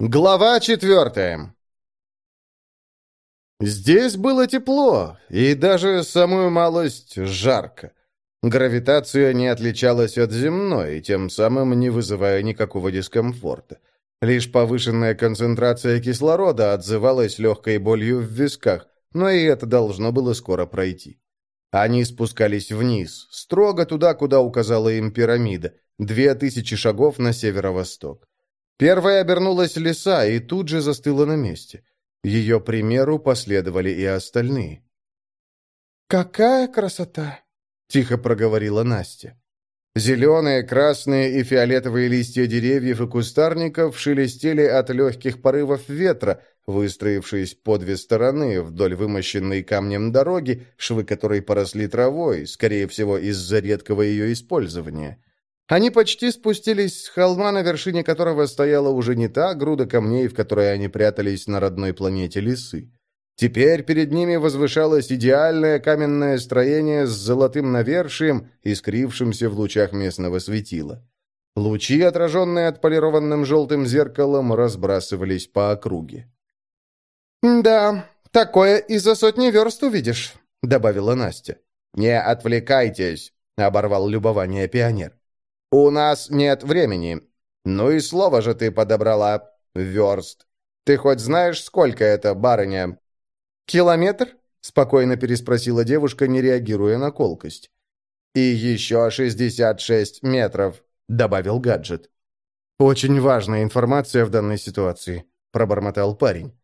Глава четвертая. Здесь было тепло, и даже самую малость жарко. Гравитация не отличалась от земной, тем самым не вызывая никакого дискомфорта. Лишь повышенная концентрация кислорода отзывалась легкой болью в висках, но и это должно было скоро пройти. Они спускались вниз, строго туда, куда указала им пирамида, две тысячи шагов на северо-восток. Первая обернулась лиса и тут же застыла на месте. Ее примеру последовали и остальные. «Какая красота!» — тихо проговорила Настя. Зеленые, красные и фиолетовые листья деревьев и кустарников шелестели от легких порывов ветра, выстроившись по две стороны вдоль вымощенной камнем дороги, швы которой поросли травой, скорее всего, из-за редкого ее использования. Они почти спустились с холма, на вершине которого стояла уже не та груда камней, в которой они прятались на родной планете Лисы. Теперь перед ними возвышалось идеальное каменное строение с золотым навершием, искрившимся в лучах местного светила. Лучи, отраженные отполированным желтым зеркалом, разбрасывались по округе. «Да, такое и за сотни верст увидишь», — добавила Настя. «Не отвлекайтесь», — оборвал любование пионер. «У нас нет времени. Ну и слово же ты подобрала. Верст. Ты хоть знаешь, сколько это, барыня?» «Километр?» — спокойно переспросила девушка, не реагируя на колкость. «И еще шестьдесят шесть метров», — добавил гаджет. «Очень важная информация в данной ситуации», — пробормотал парень.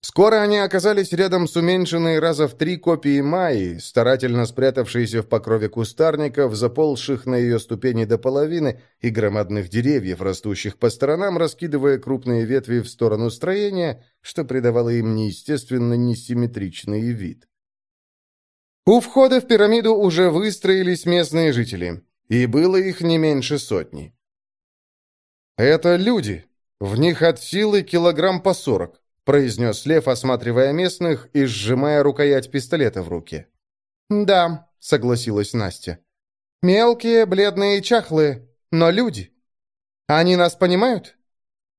Скоро они оказались рядом с уменьшенной раза в три копией Майи, старательно спрятавшейся в покрове кустарников, заползших на ее ступени до половины, и громадных деревьев, растущих по сторонам, раскидывая крупные ветви в сторону строения, что придавало им неестественно несимметричный вид. У входа в пирамиду уже выстроились местные жители, и было их не меньше сотни. «Это люди. В них от силы килограмм по сорок», произнес Лев, осматривая местных и сжимая рукоять пистолета в руке. «Да», — согласилась Настя. «Мелкие, бледные и чахлые, но люди. Они нас понимают?»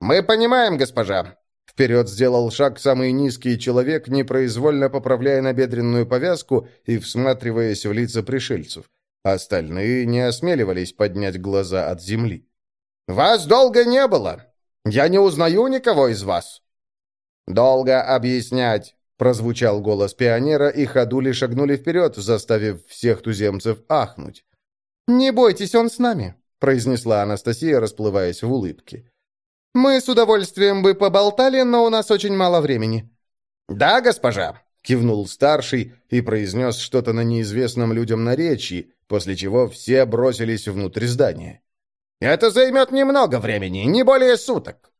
«Мы понимаем, госпожа», Вперед сделал шаг самый низкий человек, непроизвольно поправляя набедренную повязку и всматриваясь в лица пришельцев. Остальные не осмеливались поднять глаза от земли. «Вас долго не было. Я не узнаю никого из вас». «Долго объяснять», — прозвучал голос пионера, и ходули шагнули вперед, заставив всех туземцев ахнуть. «Не бойтесь, он с нами», — произнесла Анастасия, расплываясь в улыбке. «Мы с удовольствием бы поболтали, но у нас очень мало времени». «Да, госпожа», — кивнул старший и произнес что-то на неизвестном людям наречии, после чего все бросились внутрь здания. «Это займет немного времени, не более суток».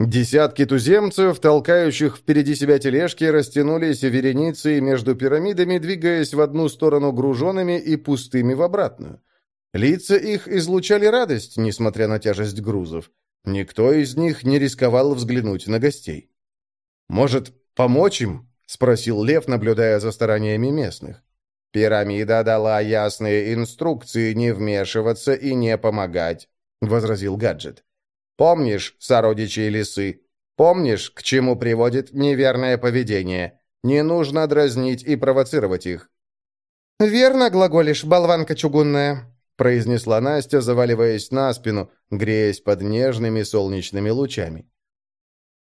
Десятки туземцев, толкающих впереди себя тележки, растянулись вереницей между пирамидами, двигаясь в одну сторону груженными и пустыми в обратную. Лица их излучали радость, несмотря на тяжесть грузов. Никто из них не рисковал взглянуть на гостей. «Может, помочь им?» — спросил Лев, наблюдая за стараниями местных. «Пирамида дала ясные инструкции не вмешиваться и не помогать», — возразил гаджет. Помнишь, сородичи лисы? Помнишь, к чему приводит неверное поведение? Не нужно дразнить и провоцировать их». «Верно глаголишь, болванка чугунная», — произнесла Настя, заваливаясь на спину, греясь под нежными солнечными лучами.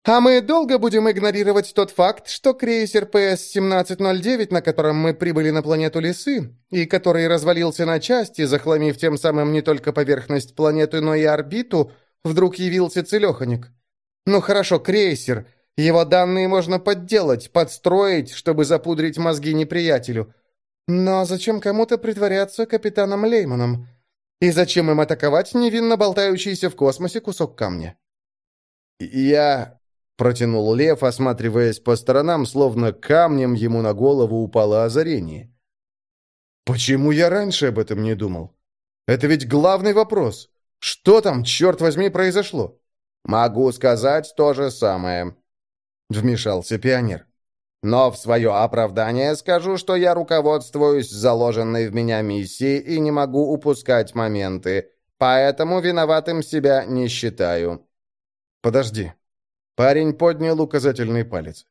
«А мы долго будем игнорировать тот факт, что крейсер ПС-1709, на котором мы прибыли на планету Лисы, и который развалился на части, захламив тем самым не только поверхность планеты, но и орбиту, Вдруг явился целеханик. Ну хорошо, крейсер. Его данные можно подделать, подстроить, чтобы запудрить мозги неприятелю. Но зачем кому-то притворяться капитаном Лейманом? И зачем им атаковать невинно болтающийся в космосе кусок камня? «Я...» — протянул Лев, осматриваясь по сторонам, словно камнем ему на голову упало озарение. «Почему я раньше об этом не думал? Это ведь главный вопрос. Что там, черт возьми, произошло?» «Могу сказать то же самое», — вмешался пионер. «Но в свое оправдание скажу, что я руководствуюсь заложенной в меня миссией и не могу упускать моменты, поэтому виноватым себя не считаю». подожди». Парень поднял указательный палец.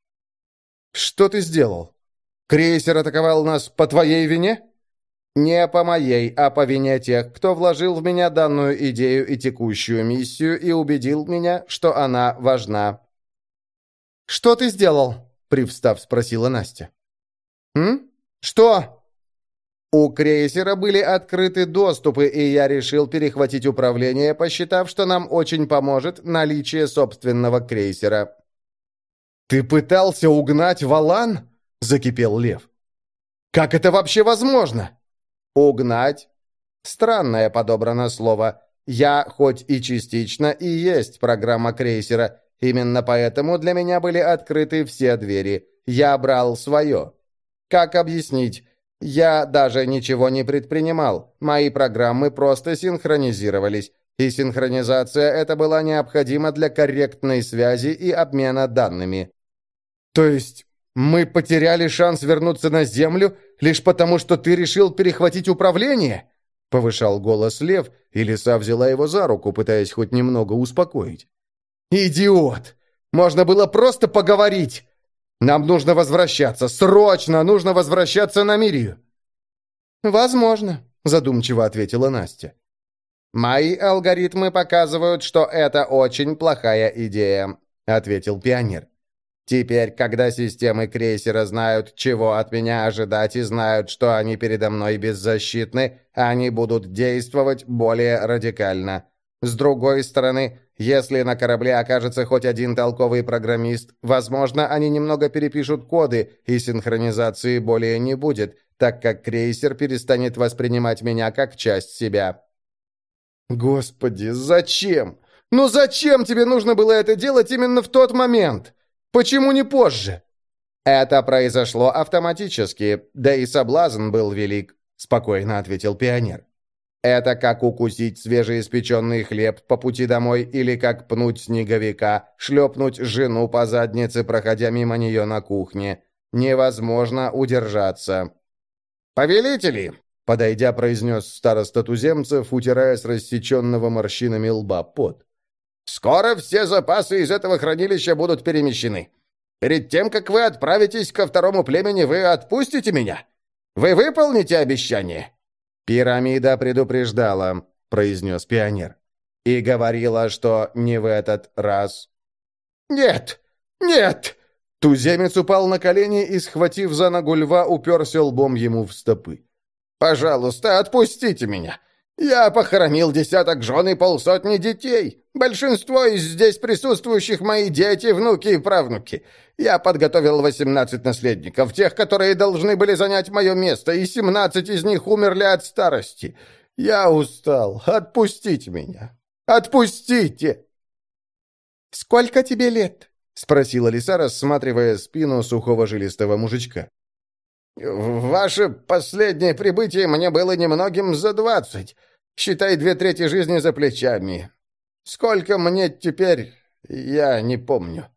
«Что ты сделал? Крейсер атаковал нас по твоей вине?» «Не по моей, а по вине тех, кто вложил в меня данную идею и текущую миссию и убедил меня, что она важна». «Что ты сделал?» — привстав, спросила Настя. «М? Что?» У крейсера были открыты доступы, и я решил перехватить управление, посчитав, что нам очень поможет наличие собственного крейсера. «Ты пытался угнать Валан?» — закипел Лев. «Как это вообще возможно?» «Угнать?» Странное подобрано слово. Я, хоть и частично, и есть программа крейсера. Именно поэтому для меня были открыты все двери. Я брал свое. Как объяснить? Я даже ничего не предпринимал. Мои программы просто синхронизировались. И синхронизация эта была необходима для корректной связи и обмена данными. То есть мы потеряли шанс вернуться на Землю лишь потому, что ты решил перехватить управление?» Повышал голос Лев, и лиса взяла его за руку, пытаясь хоть немного успокоить. «Идиот! Можно было просто поговорить! Нам нужно возвращаться! Срочно нужно возвращаться на Мирию!» «Возможно», — задумчиво ответила Настя. «Мои алгоритмы показывают, что это очень плохая идея», — ответил пионер. Теперь, когда системы крейсера знают, чего от меня ожидать и знают, что они передо мной беззащитны, они будут действовать более радикально. С другой стороны, если на корабле окажется хоть один толковый программист, возможно, они немного перепишут коды, и синхронизации более не будет, так как крейсер перестанет воспринимать меня как часть себя. Господи, зачем? Ну зачем тебе нужно было это делать именно в тот момент? Почему не позже?» «Это произошло автоматически, да и соблазн был велик», — спокойно ответил пионер. «Это как укусить свежеиспеченный хлеб по пути домой или как пнуть снеговика, шлепнуть жену по заднице, проходя мимо нее на кухне. Невозможно удержаться». «Повелители!» — подойдя, произнес староста туземцев, утирая с рассеченного морщинами лба пот. Скоро все запасы из этого хранилища будут перемещены. Перед тем, как вы отправитесь ко второму племени, вы отпустите меня? Вы выполните обещание?» «Пирамида предупреждала», — произнес пионер. «И говорила, что не в этот раз». «Нет! Нет!» Туземец упал на колени и, схватив за ногу льва, уперся лбом ему в стопы. «Пожалуйста, отпустите меня! Я похоронил десяток жен и полсотни детей. Большинство из здесь присутствующих мои дети, внуки и правнуки. Я подготовил восемнадцать наследников, тех, которые должны были занять мое место, и семнадцать из них умерли от старости. Я устал. Отпустите меня. Отпустите!» «Сколько тебе лет?» — спросила лиса, рассматривая спину сухого жилистого мужичка. «Ваше последнее прибытие мне было немногим за двадцать. Считай две трети жизни за плечами. Сколько мне теперь, я не помню».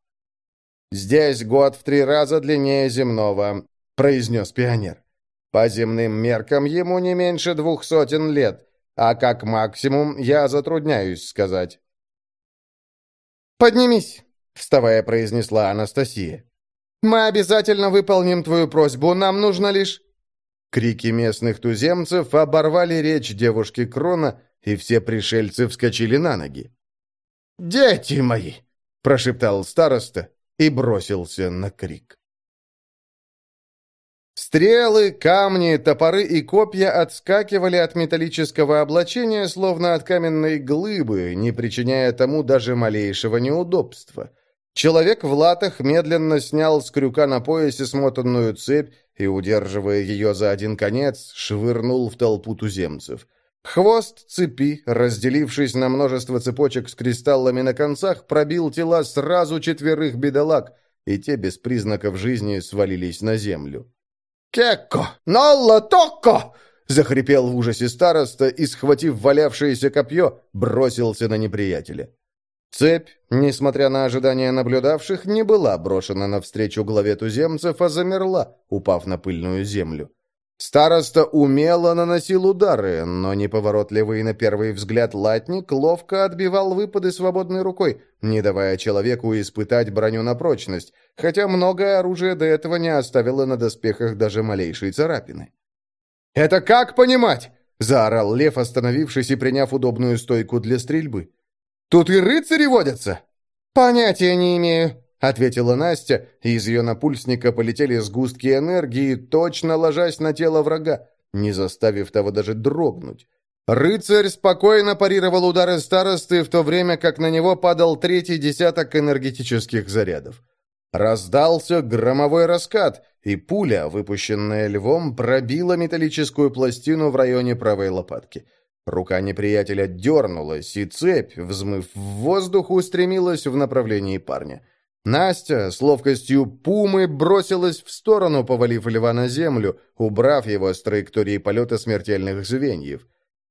«Здесь год в три раза длиннее земного», — произнес пионер. «По земным меркам ему не меньше двух сотен лет, а как максимум я затрудняюсь сказать». «Поднимись», — вставая, произнесла Анастасия. «Мы обязательно выполним твою просьбу, нам нужно лишь...» Крики местных туземцев оборвали речь девушки Крона, и все пришельцы вскочили на ноги. «Дети мои!» — прошептал староста и бросился на крик. Стрелы, камни, топоры и копья отскакивали от металлического облачения, словно от каменной глыбы, не причиняя тому даже малейшего неудобства. Человек в латах медленно снял с крюка на поясе смотанную цепь и, удерживая ее за один конец, швырнул в толпу туземцев. Хвост цепи, разделившись на множество цепочек с кристаллами на концах, пробил тела сразу четверых бедолаг, и те без признаков жизни свалились на землю. «Кекко! Нолла Токко!» — захрипел в ужасе староста и, схватив валявшееся копье, бросился на неприятеля. Цепь, несмотря на ожидания наблюдавших, не была брошена навстречу главе туземцев, а замерла, упав на пыльную землю. Староста умело наносил удары, но неповоротливый на первый взгляд латник ловко отбивал выпады свободной рукой, не давая человеку испытать броню на прочность, хотя многое оружие до этого не оставило на доспехах даже малейшей царапины. «Это как понимать?» — заорал лев, остановившись и приняв удобную стойку для стрельбы. «Тут и рыцари водятся?» «Понятия не имею», ответила Настя, и из ее напульсника полетели сгустки энергии, точно ложась на тело врага, не заставив того даже дрогнуть. Рыцарь спокойно парировал удары старосты, в то время как на него падал третий десяток энергетических зарядов. Раздался громовой раскат, и пуля, выпущенная львом, пробила металлическую пластину в районе правой лопатки. Рука неприятеля дернулась, и цепь, взмыв в воздух, устремилась в направлении парня. Настя с ловкостью пумы бросилась в сторону, повалив льва на землю, убрав его с траектории полета смертельных звеньев.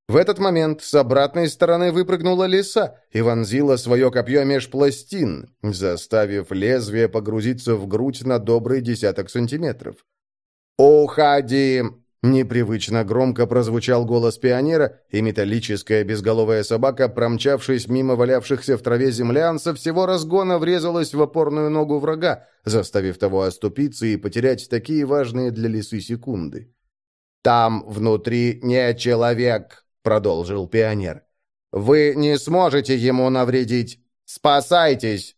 В этот момент с обратной стороны выпрыгнула лиса и вонзила свое копье меж пластин, заставив лезвие погрузиться в грудь на добрый десяток сантиметров. «Уходи!» Непривычно громко прозвучал голос пионера, и металлическая безголовая собака, промчавшись мимо валявшихся в траве землян, со всего разгона врезалась в опорную ногу врага, заставив того оступиться и потерять такие важные для лисы секунды. «Там внутри не человек», — продолжил пионер. «Вы не сможете ему навредить. Спасайтесь!»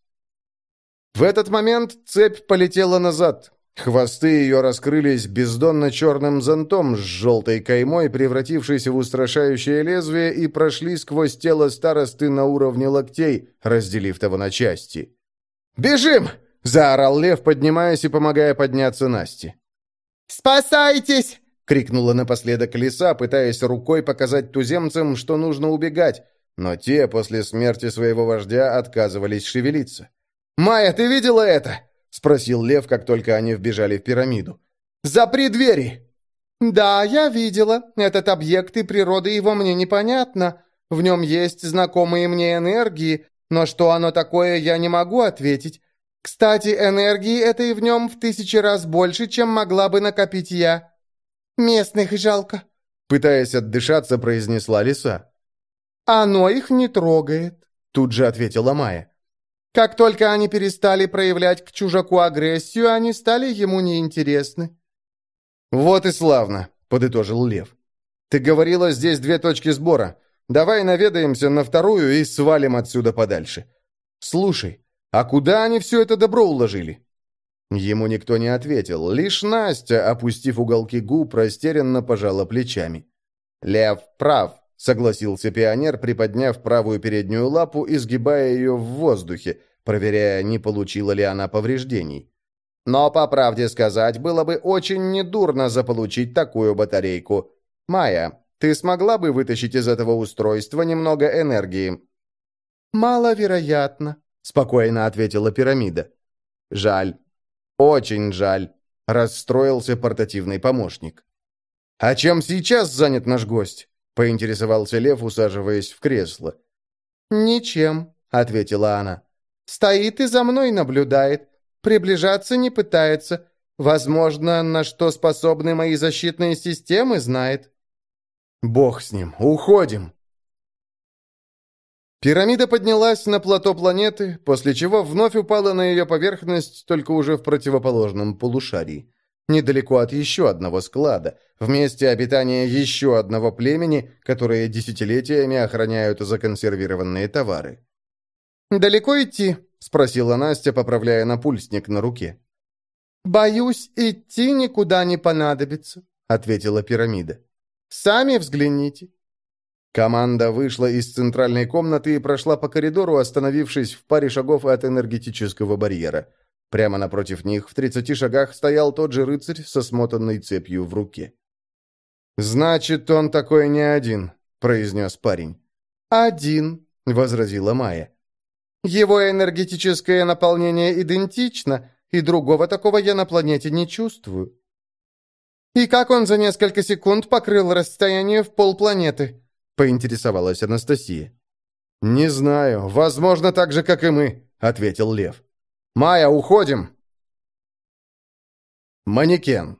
В этот момент цепь полетела назад, Хвосты ее раскрылись бездонно черным зонтом с желтой каймой, превратившейся в устрашающее лезвие, и прошли сквозь тело старосты на уровне локтей, разделив того на части. «Бежим!» — заорал лев, поднимаясь и помогая подняться Насте. «Спасайтесь!» — крикнула напоследок лиса, пытаясь рукой показать туземцам, что нужно убегать, но те после смерти своего вождя отказывались шевелиться. «Майя, ты видела это?» — спросил Лев, как только они вбежали в пирамиду. «Запри двери!» «Да, я видела. Этот объект и природа его мне непонятна. В нем есть знакомые мне энергии, но что оно такое, я не могу ответить. Кстати, энергии этой в нем в тысячи раз больше, чем могла бы накопить я. Местных жалко», — пытаясь отдышаться, произнесла лиса. «Оно их не трогает», — тут же ответила Майя. Как только они перестали проявлять к чужаку агрессию, они стали ему неинтересны. «Вот и славно», — подытожил Лев. «Ты говорила, здесь две точки сбора. Давай наведаемся на вторую и свалим отсюда подальше. Слушай, а куда они все это добро уложили?» Ему никто не ответил, лишь Настя, опустив уголки губ, растерянно пожала плечами. «Лев прав согласился пионер, приподняв правую переднюю лапу и сгибая ее в воздухе, проверяя, не получила ли она повреждений. Но, по правде сказать, было бы очень недурно заполучить такую батарейку. Майя, ты смогла бы вытащить из этого устройства немного энергии? «Маловероятно», — спокойно ответила пирамида. «Жаль. Очень жаль», — расстроился портативный помощник. «А чем сейчас занят наш гость?» — поинтересовался Лев, усаживаясь в кресло. «Ничем», — ответила она. «Стоит и за мной наблюдает. Приближаться не пытается. Возможно, на что способны мои защитные системы, знает». «Бог с ним. Уходим!» Пирамида поднялась на плато планеты, после чего вновь упала на ее поверхность, только уже в противоположном полушарии недалеко от еще одного склада, в месте обитания еще одного племени, которые десятилетиями охраняют законсервированные товары. «Далеко идти?» — спросила Настя, поправляя напульсник на руке. «Боюсь, идти никуда не понадобится», — ответила пирамида. «Сами взгляните». Команда вышла из центральной комнаты и прошла по коридору, остановившись в паре шагов от энергетического барьера. Прямо напротив них, в тридцати шагах, стоял тот же рыцарь со смотанной цепью в руке. «Значит, он такой не один», — произнес парень. «Один», — возразила Майя. «Его энергетическое наполнение идентично, и другого такого я на планете не чувствую». «И как он за несколько секунд покрыл расстояние в полпланеты?» — поинтересовалась Анастасия. «Не знаю. Возможно, так же, как и мы», — ответил Лев. «Майя, уходим!» Манекен.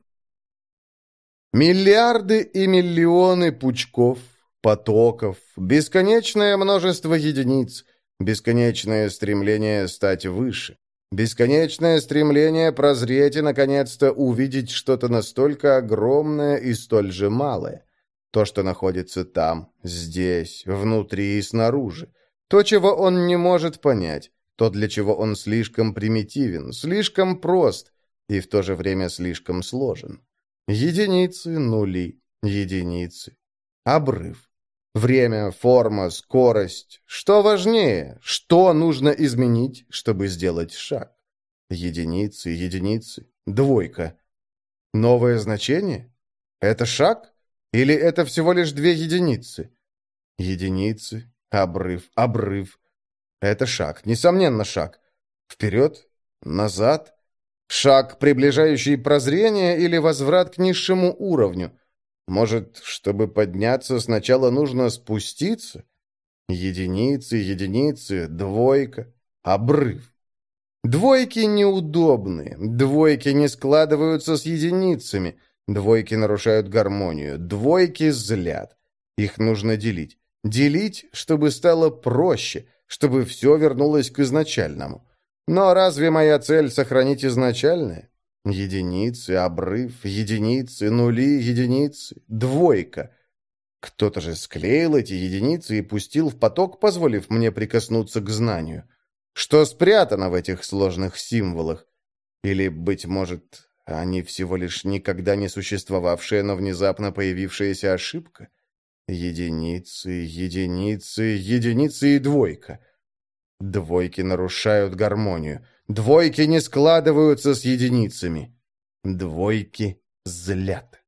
Миллиарды и миллионы пучков, потоков, бесконечное множество единиц, бесконечное стремление стать выше, бесконечное стремление прозреть и, наконец-то, увидеть что-то настолько огромное и столь же малое. То, что находится там, здесь, внутри и снаружи. То, чего он не может понять. То, для чего он слишком примитивен, слишком прост и в то же время слишком сложен. Единицы, нули, единицы. Обрыв. Время, форма, скорость. Что важнее? Что нужно изменить, чтобы сделать шаг? Единицы, единицы, двойка. Новое значение? Это шаг? Или это всего лишь две единицы? Единицы, обрыв, обрыв. Это шаг, несомненно шаг. Вперед, назад. Шаг, приближающий прозрение или возврат к низшему уровню. Может, чтобы подняться, сначала нужно спуститься? Единицы, единицы, двойка, обрыв. Двойки неудобны, двойки не складываются с единицами, двойки нарушают гармонию, двойки злят. Их нужно делить. Делить, чтобы стало проще, чтобы все вернулось к изначальному. Но разве моя цель сохранить изначальное? Единицы, обрыв, единицы, нули, единицы, двойка. Кто-то же склеил эти единицы и пустил в поток, позволив мне прикоснуться к знанию. Что спрятано в этих сложных символах? Или, быть может, они всего лишь никогда не существовавшая, но внезапно появившаяся ошибка? Единицы, единицы, единицы и двойка. Двойки нарушают гармонию. Двойки не складываются с единицами. Двойки злят.